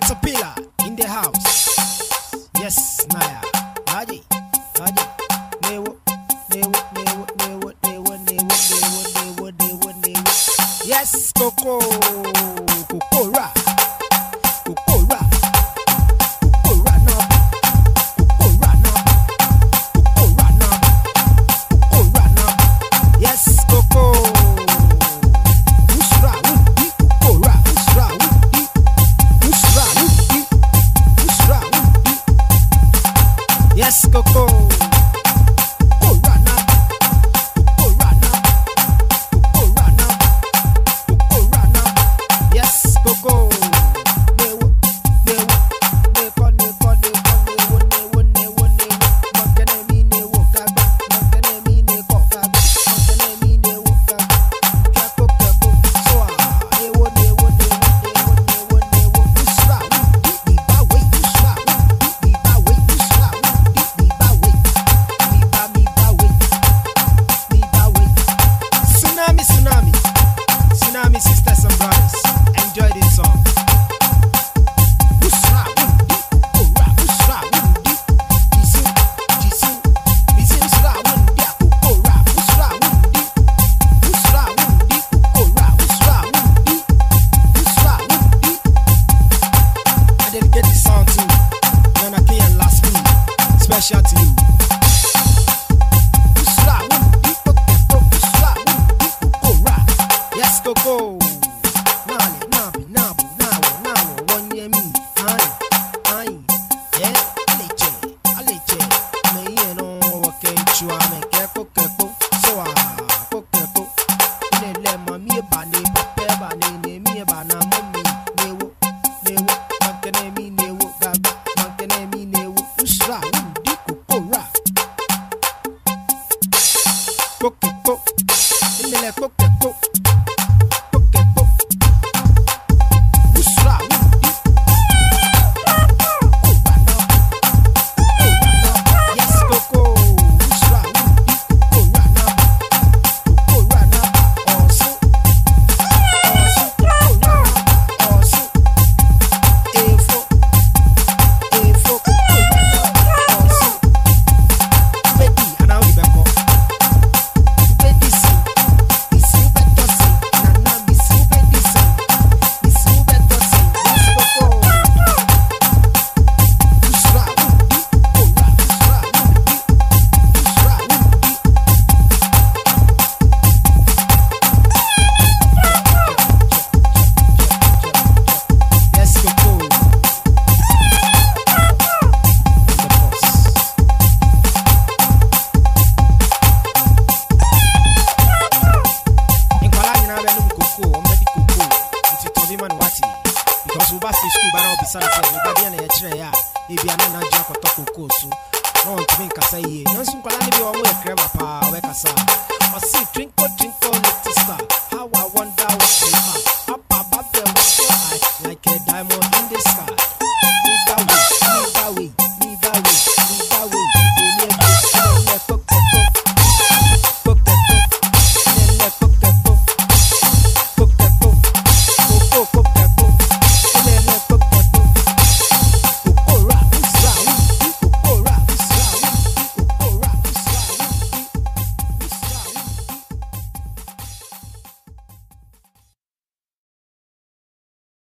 Caterpillar in the house. Yes, Naya. Naji, Naji. Newo, newo, newo, newo, newo, newo, newo, newo, newo, newo. Yes, Coco. poco. you. Are making. coco, coco, coco, coco, coco, coco, so ba si school ba na obisa na sɛ nipa deɛ na yɛkyerɛ yɛ a ebi ana na gye akɔtɔ kokoo so na wɔntumi nkasa yie nanso nkwadaa no bi wɔn yɛ krɛma paa wɔbɛkasa ɔsi twinkle twinkle little star. How i wonder what you are. Up above them so high like a diamond in the sky.